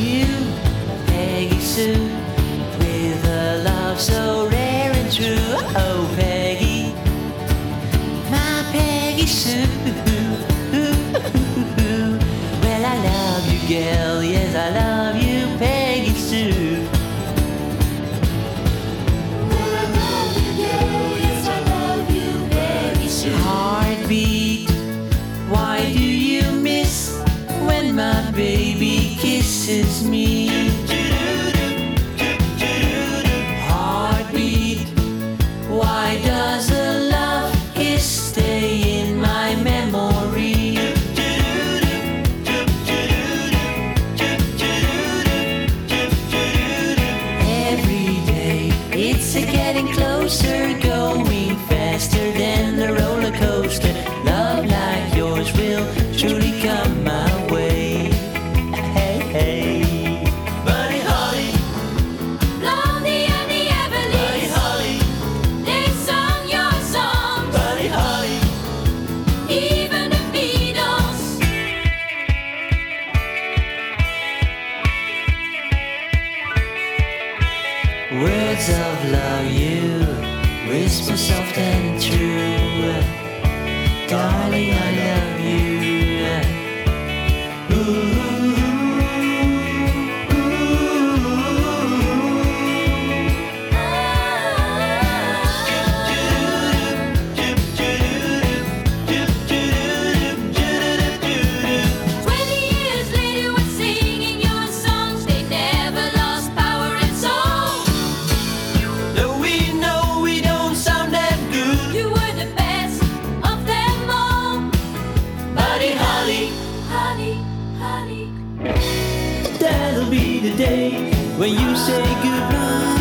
you, Peggy Sue, with a love so rare and true. Oh, Peggy, my Peggy Sue. Well, I love you, girl. Yes, I love you, Peggy Sue. Well, I love you, girl. Yes, I love you, Peggy Sue. Heartbeat, why do you miss when my baby? kisses me. Heartbeat, why does a love kiss stay in my memory? Every day, it's a getting closer. Words of love you whisper soft and true. the day when you say goodbye.